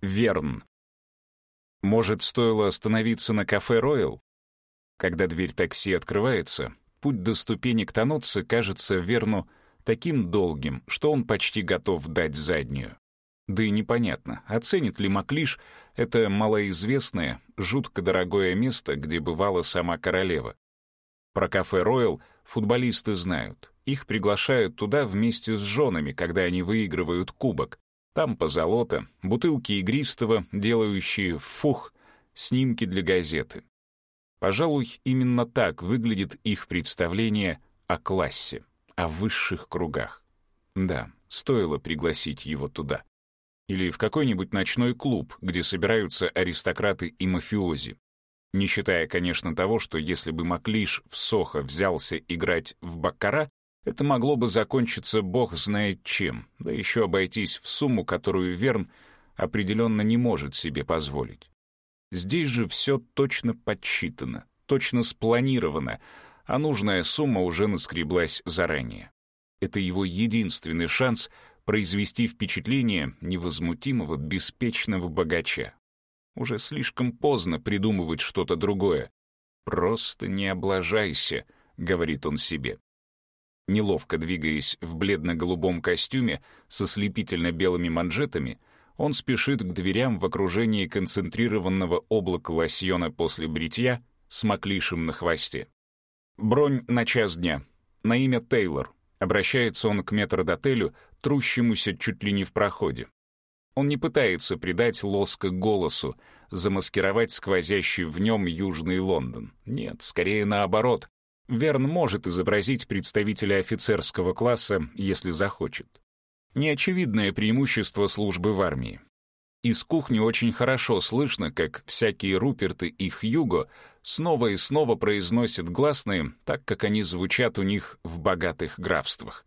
Верн. Может, стоило остановиться на кафе «Роyal»? Когда дверь такси открывается, путь до ступенек Танотца кажется Верну таким долгим, что он почти готов дать заднюю. Да и непонятно, оценит ли Маклиш это малоизвестное, жутко дорогое место, где бывала сама королева. Про кафе «Роyal» футболисты знают. Их приглашают туда вместе с женами, когда они выигрывают кубок. Там позолота, бутылки игристого, делающие фух, снимки для газеты. Пожалуй, именно так выглядит их представление о классе, о высших кругах. Да, стоило пригласить его туда. Или в какой-нибудь ночной клуб, где собираются аристократы и мафиози. Не считая, конечно, того, что если бы Маклиш в Сохо взялся играть в Баккара, это могло бы закончиться бог знает чем, да еще обойтись в сумму, которую Верн определенно не может себе позволить. Здесь же все точно подсчитано, точно спланировано, а нужная сумма уже наскреблась заранее. Это его единственный шанс произвести впечатление невозмутимого, беспечного богача. Уже слишком поздно придумывать что-то другое. «Просто не облажайся», — говорит он себе. Неловко двигаясь в бледно-голубом костюме со слепительно-белыми манжетами, он спешит к дверям в окружении концентрированного облака лосьона после бритья с маклишем на хвосте. Бронь на час дня. На имя Тейлор. Обращается он к метродотелю, трущемуся чуть ли не в проходе. Он не пытается придать лоска голосу, замаскировать сквозящий в нем Южный Лондон. Нет, скорее наоборот. Верн может изобразить представителя офицерского класса, если захочет. Неочевидное преимущество службы в армии. Из кухни очень хорошо слышно, как всякие Руперты и Хьюго снова и снова произносят гласные, так как они звучат у них в богатых графствах.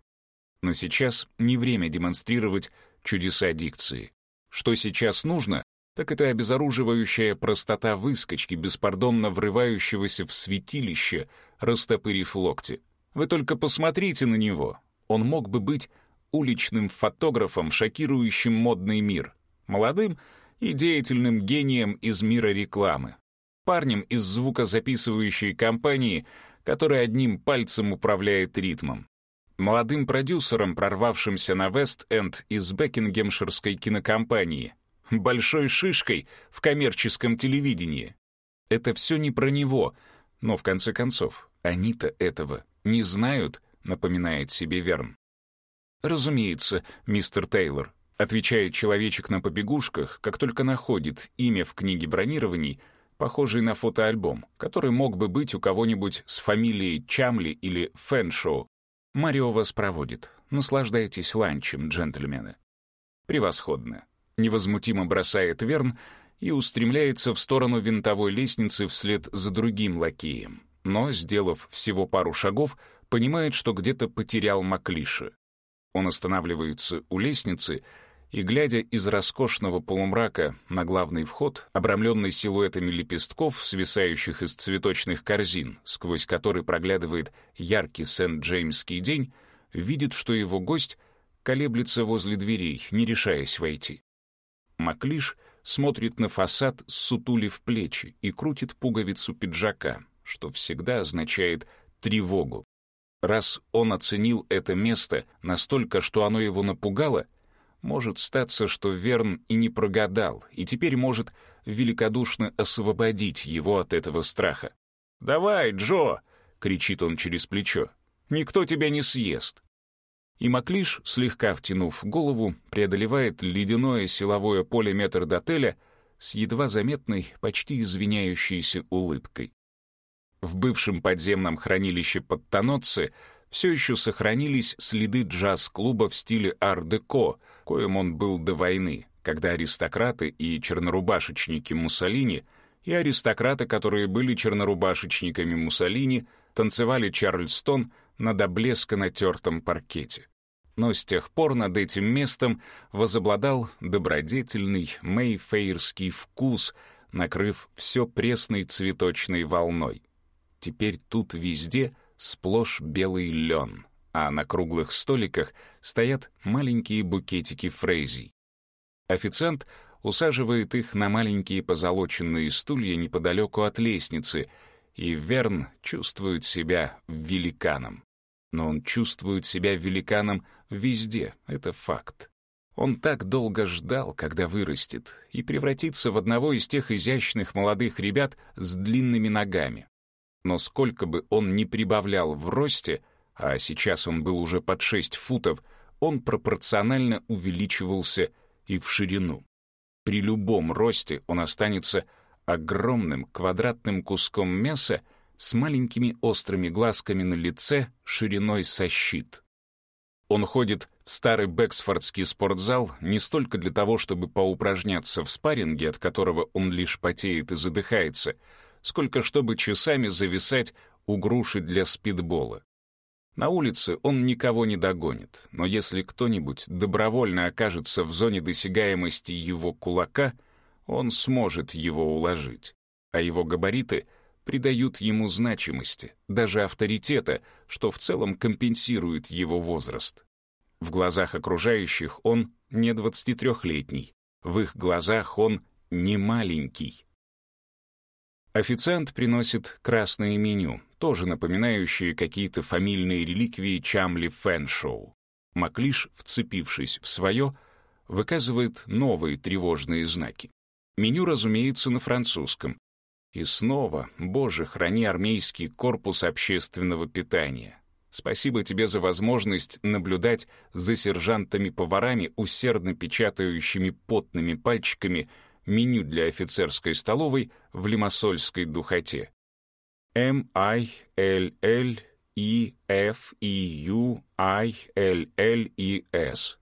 Но сейчас не время демонстрировать чудеса дикции. Что сейчас нужно, так это обезоруживающая простота выскочки, беспардонно врывающегося в святилище, растопырив локти. Вы только посмотрите на него. Он мог бы быть уличным фотографом, шокирующим модный мир, молодым и деятельным гением из мира рекламы, парнем из звукозаписывающей компании, который одним пальцем управляет ритмом, молодым продюсером, прорвавшимся на Вест-Энд из Бекингемширской кинокомпании, большой шишкой в коммерческом телевидении. Это все не про него, но в конце концов, они-то этого не знают, напоминает себе Верн. Разумеется, мистер Тейлор, отвечает человечек на побегушках, как только находит имя в книге бронирований, похожий на фотоальбом, который мог бы быть у кого-нибудь с фамилией Чамли или Фэншоу. Марио вас проводит. Наслаждайтесь ланчем, джентльмены. Превосходно невозмутимо бросает Верн и устремляется в сторону винтовой лестницы вслед за другим лакеем. Но, сделав всего пару шагов, понимает, что где-то потерял Маклиша. Он останавливается у лестницы и, глядя из роскошного полумрака на главный вход, обрамленный силуэтами лепестков, свисающих из цветочных корзин, сквозь который проглядывает яркий Сент-Джеймский день, видит, что его гость колеблется возле дверей, не решаясь войти. Маклиш смотрит на фасад, сутулив плечи и крутит пуговицу пиджака, что всегда означает тревогу. Раз он оценил это место настолько, что оно его напугало, может статься, что Верн и не прогадал, и теперь может великодушно освободить его от этого страха. «Давай, Джо!» — кричит он через плечо. «Никто тебя не съест!» И Маклиш, слегка втянув голову, преодолевает ледяное силовое поле метрдотеля с едва заметной, почти извиняющейся улыбкой. В бывшем подземном хранилище под Таноцци все еще сохранились следы джаз-клуба в стиле ар-деко, коим он был до войны, когда аристократы и чернорубашечники Муссолини и аристократы, которые были чернорубашечниками Муссолини, танцевали Чарльстон на до блеска натертом паркете но с тех пор над этим местом возобладал добродетельный мейфейрский вкус, накрыв все пресной цветочной волной. Теперь тут везде сплошь белый лен, а на круглых столиках стоят маленькие букетики фрейзий. Официант усаживает их на маленькие позолоченные стулья неподалеку от лестницы, и Верн чувствует себя великаном. Но он чувствует себя великаном везде, это факт. Он так долго ждал, когда вырастет, и превратится в одного из тех изящных молодых ребят с длинными ногами. Но сколько бы он ни прибавлял в росте, а сейчас он был уже под 6 футов, он пропорционально увеличивался и в ширину. При любом росте он останется огромным квадратным куском мяса с маленькими острыми глазками на лице шириной со щит. Он ходит в старый Бэксфордский спортзал не столько для того, чтобы поупражняться в спарринге, от которого он лишь потеет и задыхается, сколько чтобы часами зависать у груши для спидбола. На улице он никого не догонит, но если кто-нибудь добровольно окажется в зоне досягаемости его кулака, он сможет его уложить. А его габариты придают ему значимости, даже авторитета, что в целом компенсирует его возраст. В глазах окружающих он не 23-летний, в их глазах он не маленький. Официант приносит красное меню, тоже напоминающие какие-то фамильные реликвии Чамли Фэншоу. Маклиш, вцепившись в свое, выказывает новые тревожные знаки. Меню, разумеется, на французском. И снова, боже, храни армейский корпус общественного питания. Спасибо тебе за возможность наблюдать за сержантами-поварами, усердно печатающими потными пальчиками меню для офицерской столовой в лимассольской духоте. М-I-L-L-E-F-E-U-I-L-L-E-S.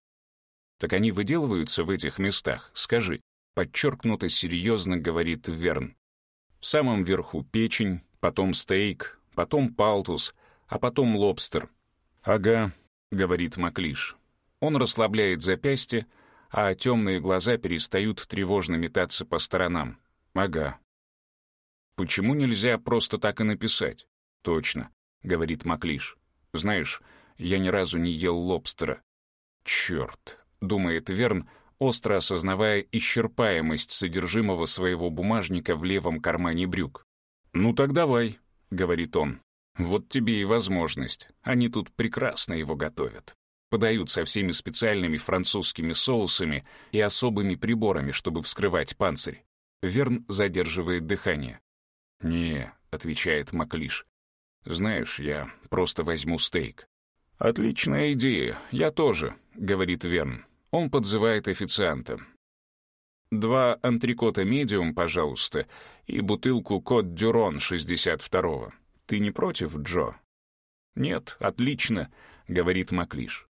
Так они выделываются в этих местах, скажи, подчеркнуто серьезно говорит Верн. В самом верху печень, потом стейк, потом палтус, а потом лобстер. Ага, говорит Маклиш. Он расслабляет запястье, а темные глаза перестают тревожно метаться по сторонам. Ага, Почему нельзя просто так и написать? Точно, говорит Маклиш. Знаешь, я ни разу не ел лобстера. Черт, думает Верн, остро осознавая исчерпаемость содержимого своего бумажника в левом кармане брюк. «Ну так давай», — говорит он. «Вот тебе и возможность. Они тут прекрасно его готовят. Подают со всеми специальными французскими соусами и особыми приборами, чтобы вскрывать панцирь». Верн задерживает дыхание. «Не», — отвечает Маклиш. «Знаешь, я просто возьму стейк». «Отличная идея, я тоже», — говорит Верн. Он подзывает официанта. «Два антрикота медиум, пожалуйста, и бутылку Кот Дюрон 62-го. Ты не против, Джо?» «Нет, отлично», — говорит Маклиш.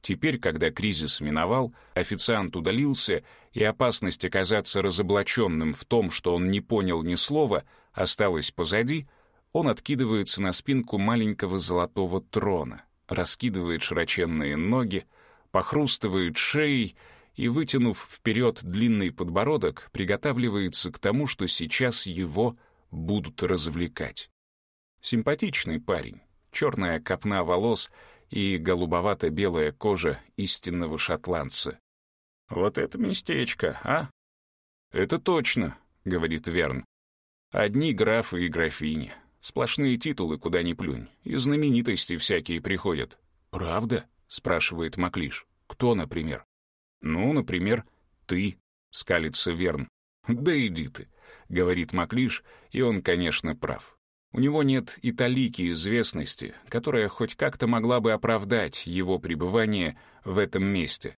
Теперь, когда кризис миновал, официант удалился, и опасность оказаться разоблаченным в том, что он не понял ни слова, осталась позади, он откидывается на спинку маленького золотого трона, раскидывает широченные ноги, похрустывает шеей и, вытянув вперед длинный подбородок, приготавливается к тому, что сейчас его будут развлекать. Симпатичный парень, черная копна волос и голубовато-белая кожа истинного шотландца. «Вот это местечко, а?» «Это точно», — говорит Верн. Одни графы и графини. Сплошные титулы, куда ни плюнь. И знаменитости всякие приходят. «Правда?» — спрашивает Маклиш. «Кто, например?» «Ну, например, ты», — скалится Верн. «Да иди ты», — говорит Маклиш, и он, конечно, прав. У него нет и талики известности, которая хоть как-то могла бы оправдать его пребывание в этом месте.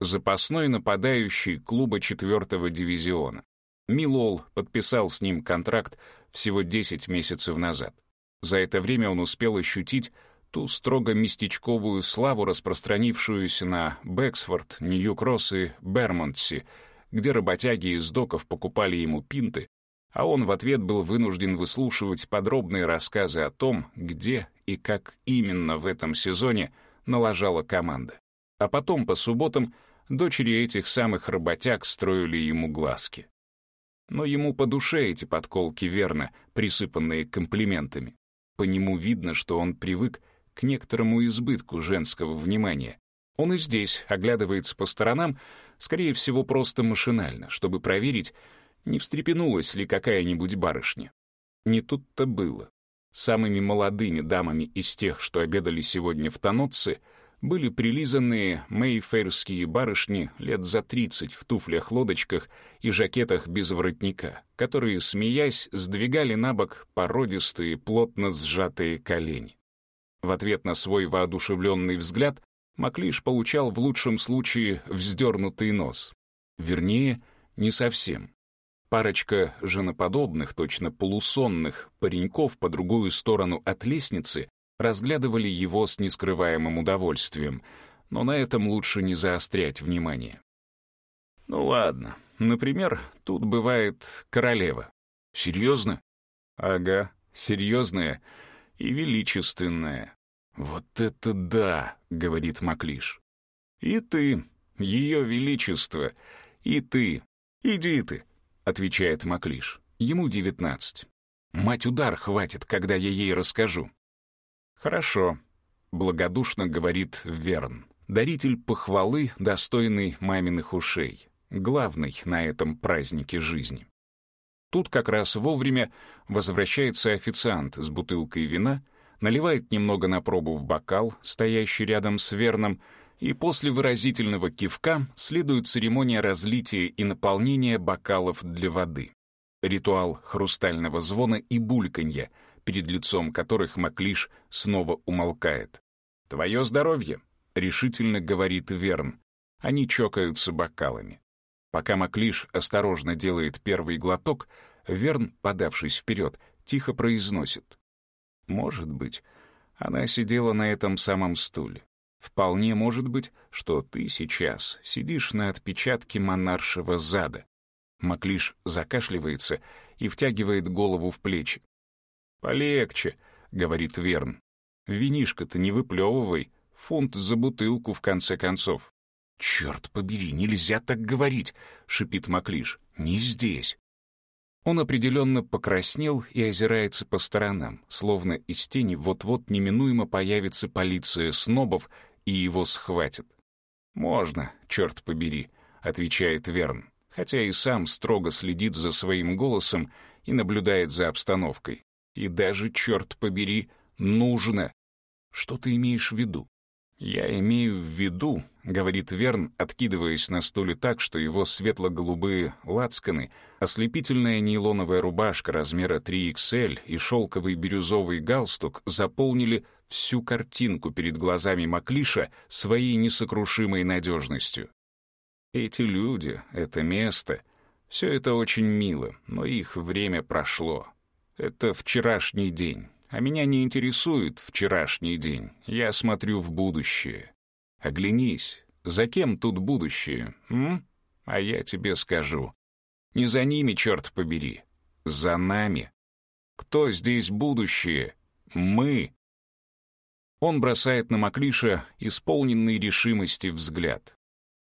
Запасной нападающий клуба четвертого дивизиона. Милол подписал с ним контракт всего 10 месяцев назад. За это время он успел ощутить ту строго местечковую славу, распространившуюся на Бэксфорд, Нью-Кросс и Бермонтси, где работяги из доков покупали ему пинты, а он в ответ был вынужден выслушивать подробные рассказы о том, где и как именно в этом сезоне налажала команда. А потом по субботам дочери этих самых работяг строили ему глазки но ему по душе эти подколки верно, присыпанные комплиментами. По нему видно, что он привык к некоторому избытку женского внимания. Он и здесь оглядывается по сторонам, скорее всего, просто машинально, чтобы проверить, не встрепенулась ли какая-нибудь барышня. Не тут-то было. Самыми молодыми дамами из тех, что обедали сегодня в Танотце, были прилизанные мейфейрские барышни лет за тридцать в туфлях-лодочках и жакетах без воротника, которые, смеясь, сдвигали на бок породистые, плотно сжатые колени. В ответ на свой воодушевленный взгляд Маклиш получал в лучшем случае вздернутый нос. Вернее, не совсем. Парочка женоподобных, точно полусонных пареньков по другую сторону от лестницы разглядывали его с нескрываемым удовольствием, но на этом лучше не заострять внимание. Ну ладно, например, тут бывает королева. Серьезно? Ага, серьезная и величественная. «Вот это да!» — говорит Маклиш. «И ты, ее величество, и ты. Иди ты!» — отвечает Маклиш. Ему девятнадцать. «Мать удар хватит, когда я ей расскажу». «Хорошо», — благодушно говорит Верн. Даритель похвалы, достойный маминых ушей. Главный на этом празднике жизни. Тут как раз вовремя возвращается официант с бутылкой вина — наливает немного на пробу в бокал, стоящий рядом с Верном, и после выразительного кивка следует церемония разлития и наполнения бокалов для воды. Ритуал хрустального звона и бульканья, перед лицом которых Маклиш снова умолкает. «Твое здоровье», — решительно говорит Верн. Они чокаются бокалами. Пока Маклиш осторожно делает первый глоток, Верн, подавшись вперед, тихо произносит. Может быть, она сидела на этом самом стуле. Вполне может быть, что ты сейчас сидишь на отпечатке монаршего зада. Маклиш закашливается и втягивает голову в плечи. «Полегче», — говорит Верн. «Винишко-то не выплевывай, фунт за бутылку в конце концов». «Черт побери, нельзя так говорить», — шипит Маклиш. «Не здесь». Он определенно покраснел и озирается по сторонам, словно из тени вот-вот неминуемо появится полиция снобов и его схватит. «Можно, черт побери», — отвечает Верн, хотя и сам строго следит за своим голосом и наблюдает за обстановкой. И даже, черт побери, нужно. Что ты имеешь в виду? «Я имею в виду», — говорит Верн, откидываясь на стуле так, что его светло-голубые лацканы, ослепительная нейлоновая рубашка размера 3XL и шелковый бирюзовый галстук заполнили всю картинку перед глазами Маклиша своей несокрушимой надежностью. Эти люди, это место, все это очень мило, но их время прошло. Это вчерашний день а меня не интересует вчерашний день. Я смотрю в будущее. Оглянись, за кем тут будущее, м? А я тебе скажу. Не за ними, черт побери, за нами. Кто здесь будущее? Мы. Он бросает на Маклиша исполненный решимости взгляд.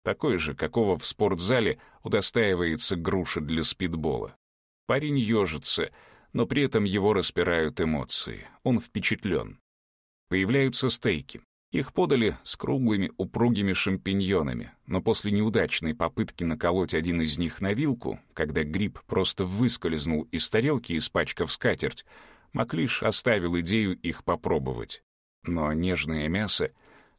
Такой же, какого в спортзале удостаивается груша для спидбола. Парень ежится — но при этом его распирают эмоции. Он впечатлен. Появляются стейки. Их подали с круглыми упругими шампиньонами, но после неудачной попытки наколоть один из них на вилку, когда гриб просто выскользнул из тарелки, испачкав скатерть, Маклиш оставил идею их попробовать. Но нежное мясо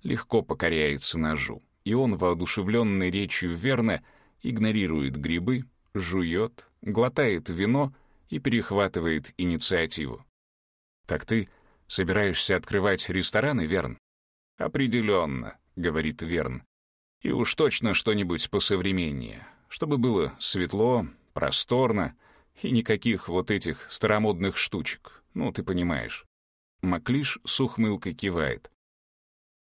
легко покоряется ножу, и он, воодушевленный речью Верна, игнорирует грибы, жует, глотает вино — и перехватывает инициативу. «Так ты собираешься открывать рестораны, Верн?» «Определенно», — говорит Верн. «И уж точно что-нибудь посовременнее, чтобы было светло, просторно и никаких вот этих старомодных штучек, ну, ты понимаешь». Маклиш с ухмылкой кивает.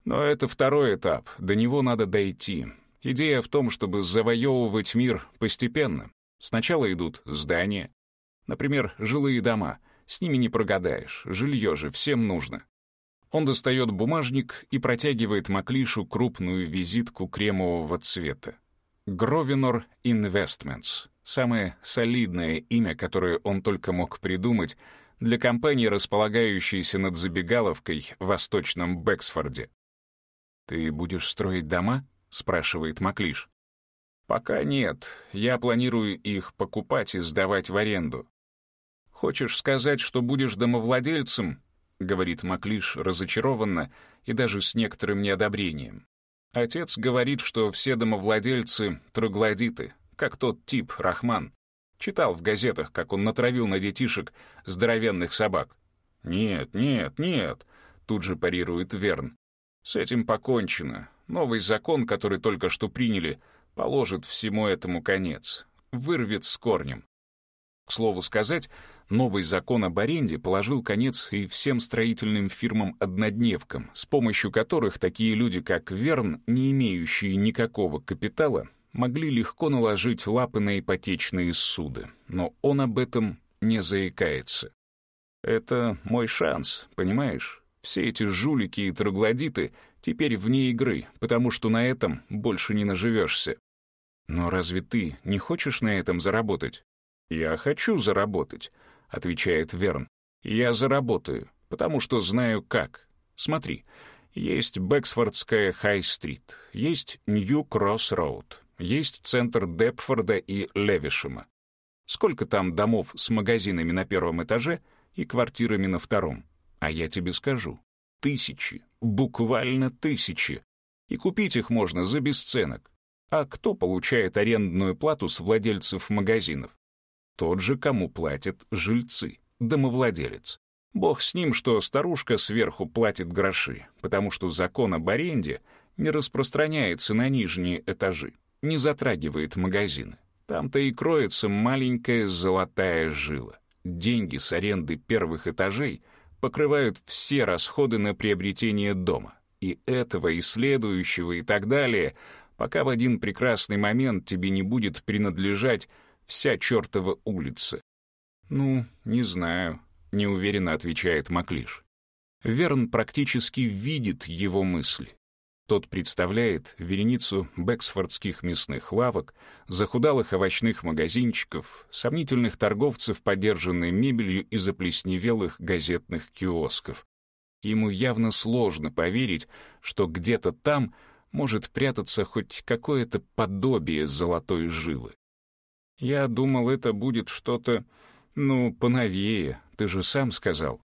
«Но это второй этап, до него надо дойти. Идея в том, чтобы завоевывать мир постепенно. Сначала идут здания, Например, жилые дома. С ними не прогадаешь, жилье же всем нужно. Он достает бумажник и протягивает Маклишу крупную визитку кремового цвета. Гровинор Investments — самое солидное имя, которое он только мог придумать для компании, располагающейся над забегаловкой в восточном Бэксфорде. «Ты будешь строить дома?» — спрашивает Маклиш. «Пока нет. Я планирую их покупать и сдавать в аренду». «Хочешь сказать, что будешь домовладельцем?» — говорит Маклиш разочарованно и даже с некоторым неодобрением. Отец говорит, что все домовладельцы — троглодиты, как тот тип Рахман. Читал в газетах, как он натравил на детишек здоровенных собак. «Нет, нет, нет», — тут же парирует Верн. «С этим покончено. Новый закон, который только что приняли, положит всему этому конец, вырвет с корнем. К слову сказать, новый закон об аренде положил конец и всем строительным фирмам-однодневкам, с помощью которых такие люди, как Верн, не имеющие никакого капитала, могли легко наложить лапы на ипотечные суды. Но он об этом не заикается. Это мой шанс, понимаешь? Все эти жулики и троглодиты теперь вне игры, потому что на этом больше не наживешься. «Но разве ты не хочешь на этом заработать?» «Я хочу заработать», — отвечает Верн. «Я заработаю, потому что знаю как. Смотри, есть Бэксфордская Хай-стрит, есть Нью-Кросс-роуд, есть центр Депфорда и Левишема. Сколько там домов с магазинами на первом этаже и квартирами на втором? А я тебе скажу. Тысячи, буквально тысячи. И купить их можно за бесценок. А кто получает арендную плату с владельцев магазинов? Тот же, кому платят жильцы, домовладелец. Бог с ним, что старушка сверху платит гроши, потому что закон об аренде не распространяется на нижние этажи, не затрагивает магазины. Там-то и кроется маленькая золотая жила. Деньги с аренды первых этажей покрывают все расходы на приобретение дома. И этого, и следующего, и так далее — пока в один прекрасный момент тебе не будет принадлежать вся чертова улица. «Ну, не знаю», — неуверенно отвечает Маклиш. Верн практически видит его мысли. Тот представляет вереницу бэксфордских мясных лавок, захудалых овощных магазинчиков, сомнительных торговцев подержанной мебелью и заплесневелых газетных киосков. Ему явно сложно поверить, что где-то там — может прятаться хоть какое-то подобие золотой жилы. Я думал, это будет что-то, ну, поновее, ты же сам сказал.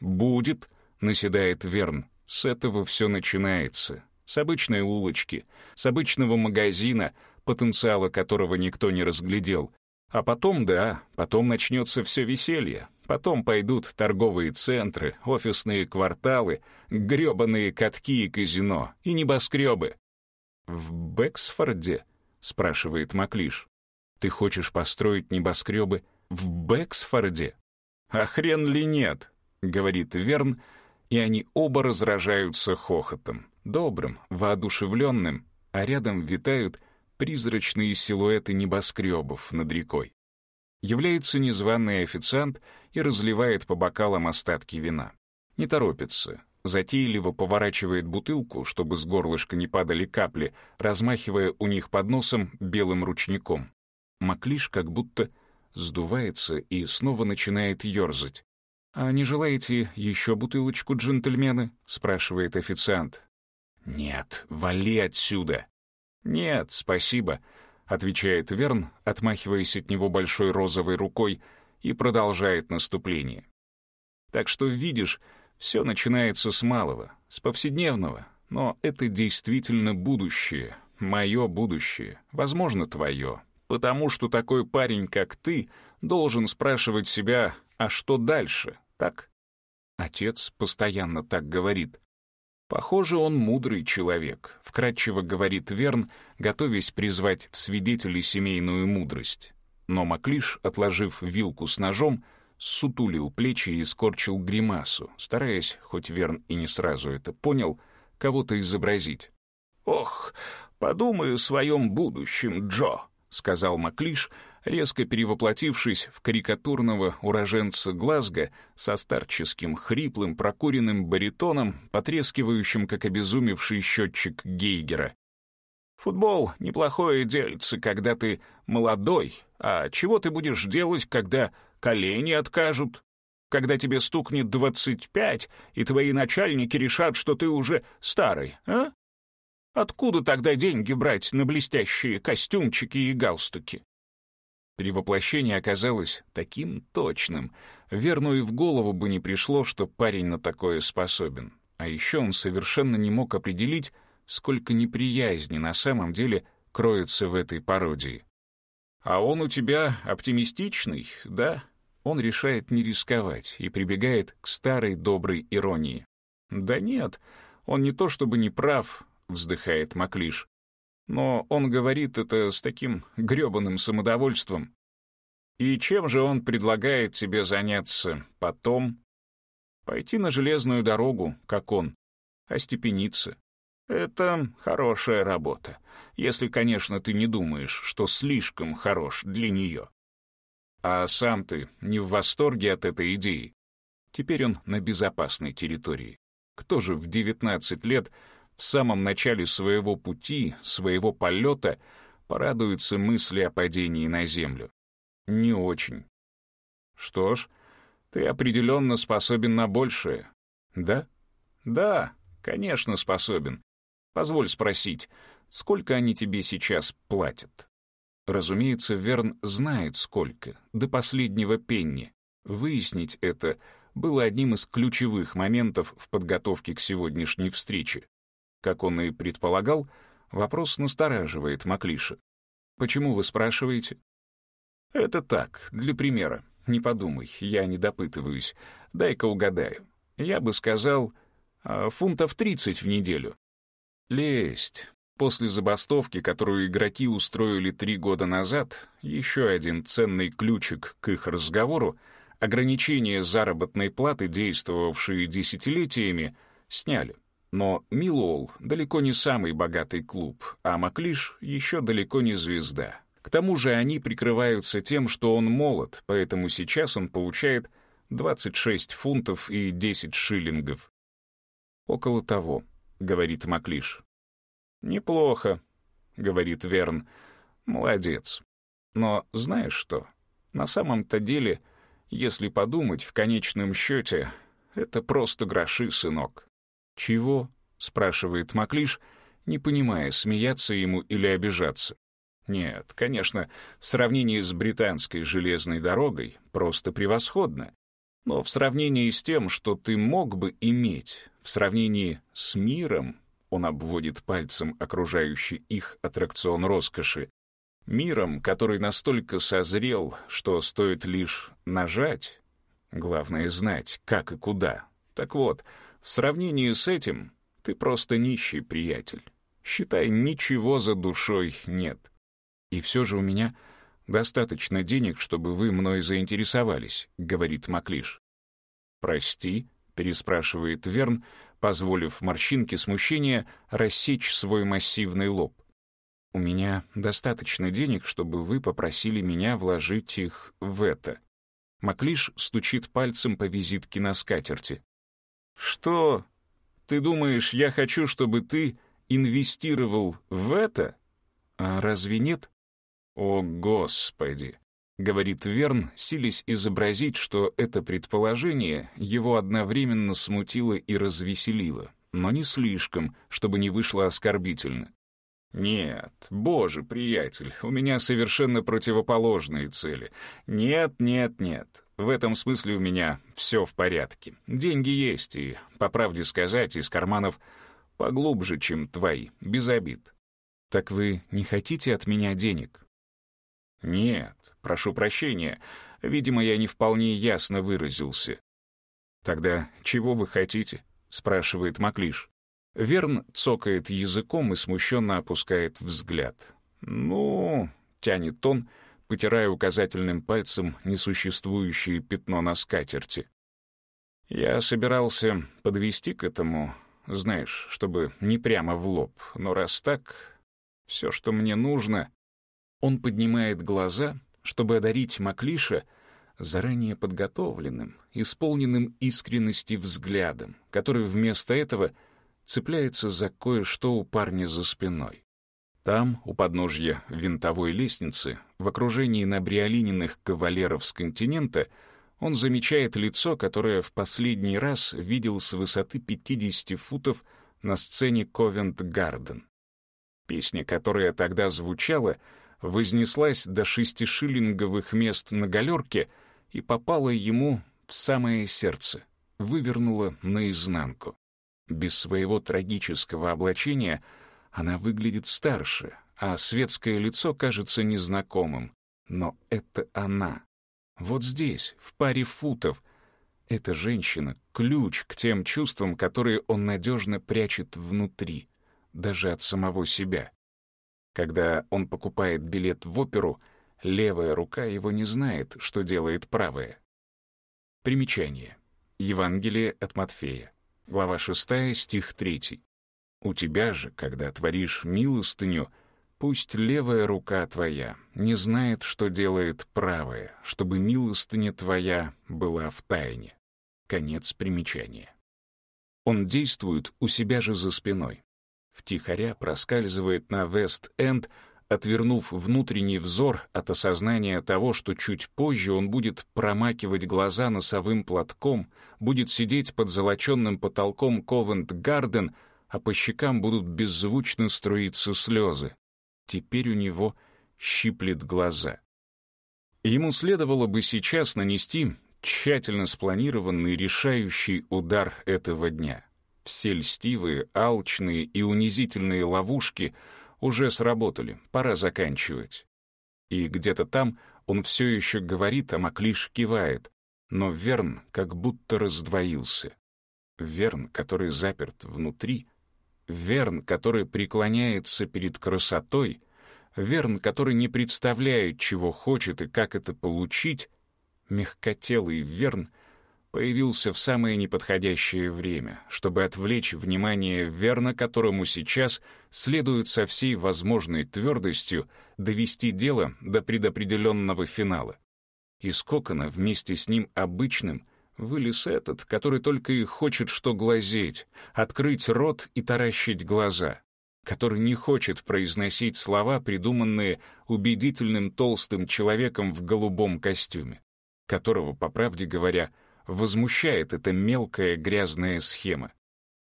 «Будет», — наседает Верн, — «с этого все начинается. С обычной улочки, с обычного магазина, потенциала которого никто не разглядел, а потом, да, потом начнется все веселье. Потом пойдут торговые центры, офисные кварталы, грёбаные катки и казино, и небоскребы. «В Бэксфорде?» — спрашивает Маклиш. «Ты хочешь построить небоскребы в Бэксфорде?» «А хрен ли нет?» — говорит Верн, и они оба разражаются хохотом, добрым, воодушевленным, а рядом витают призрачные силуэты небоскребов над рекой. Является незваный официант и разливает по бокалам остатки вина. Не торопится, затейливо поворачивает бутылку, чтобы с горлышка не падали капли, размахивая у них под носом белым ручником. Маклиш как будто сдувается и снова начинает ерзать. «А не желаете еще бутылочку, джентльмены?» — спрашивает официант. «Нет, вали отсюда!» «Нет, спасибо», — отвечает Верн, отмахиваясь от него большой розовой рукой, и продолжает наступление. «Так что, видишь, все начинается с малого, с повседневного, но это действительно будущее, мое будущее, возможно, твое, потому что такой парень, как ты, должен спрашивать себя, а что дальше, так?» Отец постоянно так говорит. Похоже, он мудрый человек, вкратчиво говорит Верн, готовясь призвать в свидетели семейную мудрость. Но Маклиш, отложив вилку с ножом, сутулил плечи и скорчил гримасу, стараясь, хоть Верн и не сразу это понял, кого-то изобразить. «Ох, подумай о своем будущем, Джо», — сказал Маклиш, резко перевоплотившись в карикатурного уроженца Глазго со старческим, хриплым, прокуренным баритоном, потрескивающим, как обезумевший счетчик Гейгера. «Футбол — неплохое дельце, когда ты молодой, а чего ты будешь делать, когда колени откажут?» когда тебе стукнет двадцать пять, и твои начальники решат, что ты уже старый, а? Откуда тогда деньги брать на блестящие костюмчики и галстуки? Перевоплощение оказалось таким точным. Верну и в голову бы не пришло, что парень на такое способен. А еще он совершенно не мог определить, сколько неприязни на самом деле кроется в этой пародии. «А он у тебя оптимистичный, да?» Он решает не рисковать и прибегает к старой доброй иронии. «Да нет, он не то чтобы не прав», — вздыхает Маклиш. «Но он говорит это с таким грёбаным самодовольством. И чем же он предлагает тебе заняться потом? Пойти на железную дорогу, как он, остепениться. Это хорошая работа, если, конечно, ты не думаешь, что слишком хорош для нее. А сам ты не в восторге от этой идеи. Теперь он на безопасной территории. Кто же в 19 лет, в самом начале своего пути, своего полета, порадуется мысли о падении на землю? Не очень. Что ж, ты определенно способен на большее. Да? Да, конечно, способен. Позволь спросить, сколько они тебе сейчас платят? Разумеется, Верн знает сколько, до последнего пенни. Выяснить это было одним из ключевых моментов в подготовке к сегодняшней встрече. Как он и предполагал, вопрос настораживает Маклиша. «Почему вы спрашиваете?» Это так, для примера. Не подумай, я не допытываюсь. Дай-ка угадаю. Я бы сказал, а, фунтов 30 в неделю. Лесть. После забастовки, которую игроки устроили три года назад, еще один ценный ключик к их разговору, ограничения заработной платы, действовавшие десятилетиями, сняли. Но Милуолл далеко не самый богатый клуб, а Маклиш еще далеко не звезда. К тому же они прикрываются тем, что он молод, поэтому сейчас он получает 26 фунтов и 10 шиллингов. «Около того», — говорит Маклиш. «Неплохо», — говорит Верн. «Молодец. Но знаешь что? На самом-то деле, если подумать, в конечном счете, это просто гроши, сынок». «Чего?» — спрашивает Маклиш, не понимая, смеяться ему или обижаться. Нет, конечно, в сравнении с британской железной дорогой просто превосходно. Но в сравнении с тем, что ты мог бы иметь, в сравнении с миром, он обводит пальцем окружающий их аттракцион роскоши, миром, который настолько созрел, что стоит лишь нажать, главное знать, как и куда. Так вот, в сравнении с этим ты просто нищий приятель. Считай, ничего за душой нет. И все же у меня достаточно денег, чтобы вы мной заинтересовались», — говорит Маклиш. «Прости», — переспрашивает Верн, позволив морщинке смущения рассечь свой массивный лоб. «У меня достаточно денег, чтобы вы попросили меня вложить их в это». Маклиш стучит пальцем по визитке на скатерти. «Что? Ты думаешь, я хочу, чтобы ты инвестировал в это? А разве нет?» «О, Господи!» — говорит Верн, силясь изобразить, что это предположение его одновременно смутило и развеселило, но не слишком, чтобы не вышло оскорбительно. «Нет, боже, приятель, у меня совершенно противоположные цели. Нет, нет, нет. В этом смысле у меня все в порядке. Деньги есть, и, по правде сказать, из карманов поглубже, чем твои, без обид. Так вы не хотите от меня денег?» «Нет, прошу прощения. Видимо, я не вполне ясно выразился». «Тогда чего вы хотите?» — спрашивает Маклиш. Верн цокает языком и смущенно опускает взгляд. «Ну...» — тянет он, потирая указательным пальцем несуществующее пятно на скатерти. «Я собирался подвести к этому, знаешь, чтобы не прямо в лоб, но раз так, все, что мне нужно...» Он поднимает глаза, чтобы одарить Маклиша заранее подготовленным, исполненным искренности взглядом, который вместо этого цепляется за кое-что у парня за спиной. Там, у подножья винтовой лестницы, в окружении набриолиненных кавалеров с континента, он замечает лицо, которое в последний раз видел с высоты 50 футов на сцене Ковент-Гарден. Песня, которая тогда звучала, вознеслась до шестишиллинговых мест на галерке и попала ему в самое сердце, вывернула наизнанку. Без своего трагического облачения она выглядит старше, а светское лицо кажется незнакомым. Но это она. Вот здесь, в паре футов. Эта женщина — ключ к тем чувствам, которые он надежно прячет внутри, даже от самого себя. Когда он покупает билет в оперу, левая рука его не знает, что делает правая. Примечание. Евангелие от Матфея. Глава 6, стих 3. «У тебя же, когда творишь милостыню, пусть левая рука твоя не знает, что делает правая, чтобы милостыня твоя была в тайне». Конец примечания. Он действует у себя же за спиной. Втихаря проскальзывает на Вест-Энд отвернув внутренний взор от осознания того, что чуть позже он будет промакивать глаза носовым платком, будет сидеть под золоченным потолком Ковент-Гарден, а по щекам будут беззвучно струиться слезы. Теперь у него щиплет глаза. Ему следовало бы сейчас нанести тщательно спланированный решающий удар этого дня. Все льстивые, алчные и унизительные ловушки — уже сработали, пора заканчивать. И где-то там он все еще говорит, а Маклиш кивает, но Верн как будто раздвоился. Верн, который заперт внутри, Верн, который преклоняется перед красотой, Верн, который не представляет, чего хочет и как это получить, мягкотелый Верн — появился в самое неподходящее время, чтобы отвлечь внимание Верна, которому сейчас следует со всей возможной твердостью довести дело до предопределенного финала. Из кокона вместе с ним обычным вылез этот, который только и хочет что глазеть, открыть рот и таращить глаза, который не хочет произносить слова, придуманные убедительным толстым человеком в голубом костюме, которого, по правде говоря, возмущает эта мелкая грязная схема.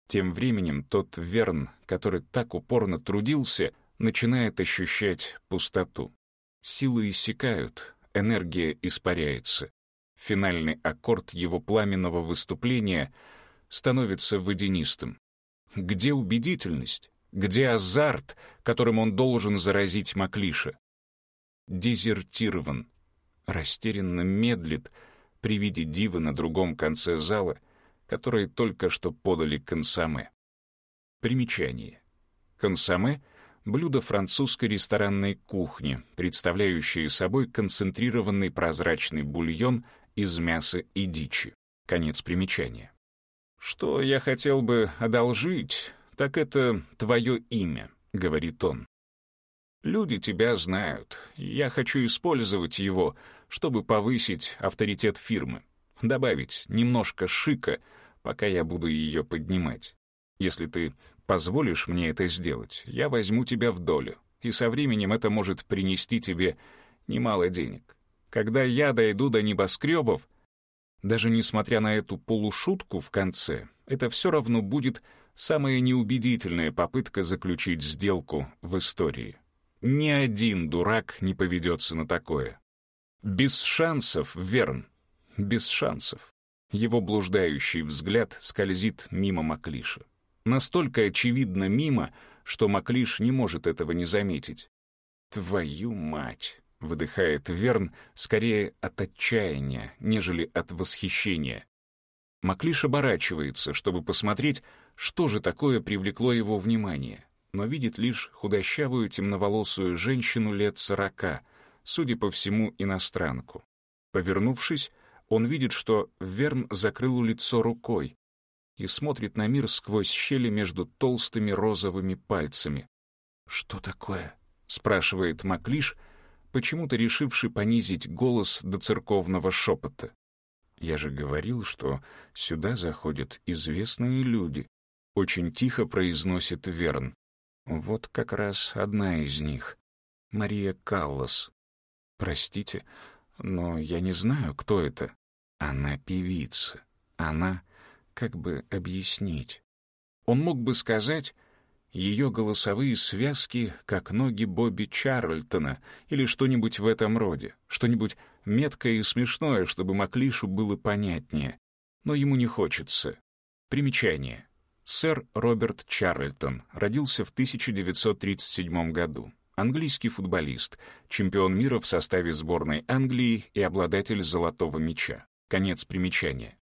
Тем временем тот Верн, который так упорно трудился, начинает ощущать пустоту. Силы иссякают, энергия испаряется. Финальный аккорд его пламенного выступления становится водянистым. Где убедительность? Где азарт, которым он должен заразить Маклиша? Дезертирован, растерянно медлит, при виде дивы на другом конце зала, которые только что подали консоме. Примечание. Консоме — блюдо французской ресторанной кухни, представляющее собой концентрированный прозрачный бульон из мяса и дичи. Конец примечания. «Что я хотел бы одолжить, так это твое имя», — говорит он. «Люди тебя знают, я хочу использовать его, чтобы повысить авторитет фирмы, добавить немножко шика, пока я буду ее поднимать. Если ты позволишь мне это сделать, я возьму тебя в долю, и со временем это может принести тебе немало денег. Когда я дойду до небоскребов, даже несмотря на эту полушутку в конце, это все равно будет самая неубедительная попытка заключить сделку в истории. Ни один дурак не поведется на такое. Без шансов, Верн, без шансов. Его блуждающий взгляд скользит мимо Маклиша. Настолько очевидно мимо, что Маклиш не может этого не заметить. «Твою мать!» — выдыхает Верн скорее от отчаяния, нежели от восхищения. Маклиш оборачивается, чтобы посмотреть, что же такое привлекло его внимание, но видит лишь худощавую темноволосую женщину лет сорока — судя по всему, иностранку. Повернувшись, он видит, что Верн закрыл лицо рукой и смотрит на мир сквозь щели между толстыми розовыми пальцами. «Что такое?» — спрашивает Маклиш, почему-то решивший понизить голос до церковного шепота. «Я же говорил, что сюда заходят известные люди», — очень тихо произносит Верн. «Вот как раз одна из них, Мария Каллас, Простите, но я не знаю, кто это. Она певица. Она, как бы объяснить. Он мог бы сказать, Ее голосовые связки, как ноги Бобби Чарльтона или что-нибудь в этом роде, что-нибудь меткое и смешное, чтобы Маклишу было понятнее. Но ему не хочется. Примечание. Сэр Роберт Чарльтон родился в 1937 году. Английский футболист, чемпион мира в составе сборной Англии и обладатель золотого мяча. Конец примечания.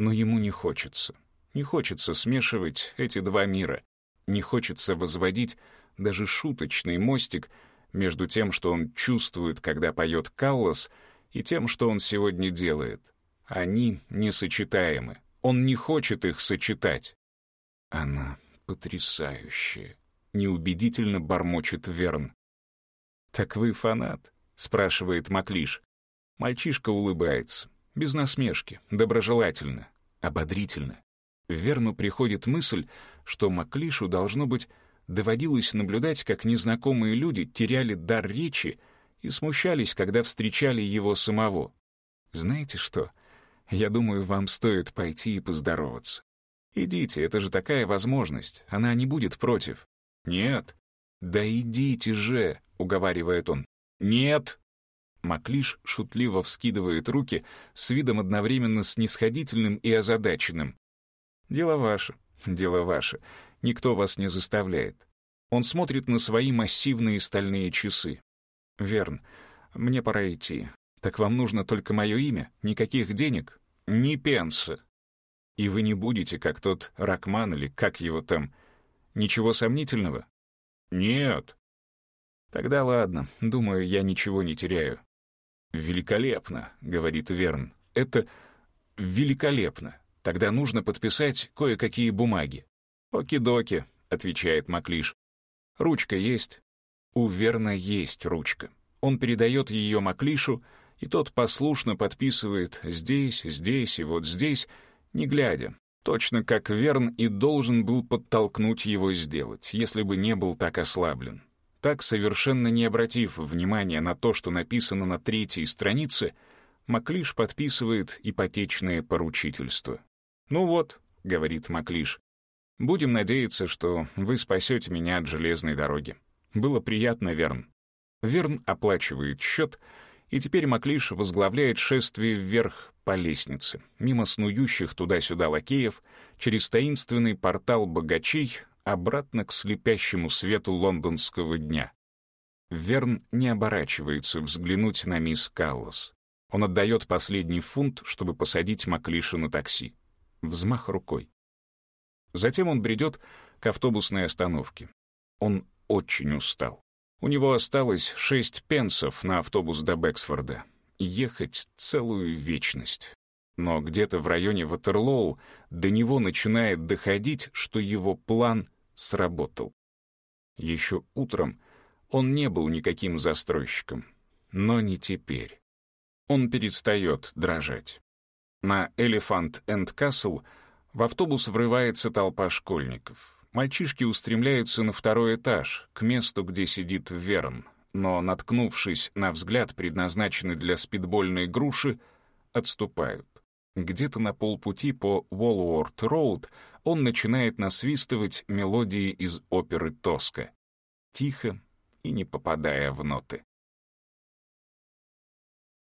Но ему не хочется. Не хочется смешивать эти два мира. Не хочется возводить даже шуточный мостик между тем, что он чувствует, когда поет Каллас, и тем, что он сегодня делает. Они несочетаемы. Он не хочет их сочетать. Она потрясающая. Неубедительно бормочет Верн. «Так вы фанат?» — спрашивает Маклиш. Мальчишка улыбается. Без насмешки, доброжелательно, ободрительно. Верну приходит мысль, что Маклишу, должно быть, доводилось наблюдать, как незнакомые люди теряли дар речи и смущались, когда встречали его самого. Знаете что? Я думаю, вам стоит пойти и поздороваться. Идите, это же такая возможность, она не будет против. Нет. Да идите же, уговаривает он. Нет. Маклиш шутливо вскидывает руки с видом одновременно снисходительным и озадаченным. Дело ваше, дело ваше. Никто вас не заставляет. Он смотрит на свои массивные стальные часы. Верн, мне пора идти. Так вам нужно только мое имя? Никаких денег? Ни пенса. И вы не будете, как тот Ракман или как его там. Ничего сомнительного? Нет. Тогда ладно, думаю, я ничего не теряю. Великолепно, говорит Верн. Это великолепно. Тогда нужно подписать кое-какие бумаги. «Оки-доки», — отвечает Маклиш. «Ручка есть?» У Верна есть ручка. Он передает ее Маклишу, и тот послушно подписывает здесь, здесь и вот здесь, не глядя, точно как Верн и должен был подтолкнуть его сделать, если бы не был так ослаблен. Так, совершенно не обратив внимания на то, что написано на третьей странице, Маклиш подписывает ипотечное поручительство. «Ну вот», — говорит Маклиш, — «будем надеяться, что вы спасете меня от железной дороги. Было приятно, Верн». Верн оплачивает счет, и теперь Маклиш возглавляет шествие вверх по лестнице, мимо снующих туда-сюда лакеев, через таинственный портал богачей, обратно к слепящему свету лондонского дня. Верн не оборачивается взглянуть на мисс Каллас. Он отдает последний фунт, чтобы посадить Маклиша на такси взмах рукой. Затем он бредет к автобусной остановке. Он очень устал. У него осталось шесть пенсов на автобус до Бэксфорда. Ехать целую вечность. Но где-то в районе Ватерлоу до него начинает доходить, что его план сработал. Еще утром он не был никаким застройщиком, но не теперь. Он перестает дрожать. На Elephant Энд Castle в автобус врывается толпа школьников. Мальчишки устремляются на второй этаж, к месту, где сидит Верн, но, наткнувшись на взгляд, предназначенный для спидбольной груши, отступают. Где-то на полпути по Уолуорт-Роуд он начинает насвистывать мелодии из оперы «Тоска», тихо и не попадая в ноты.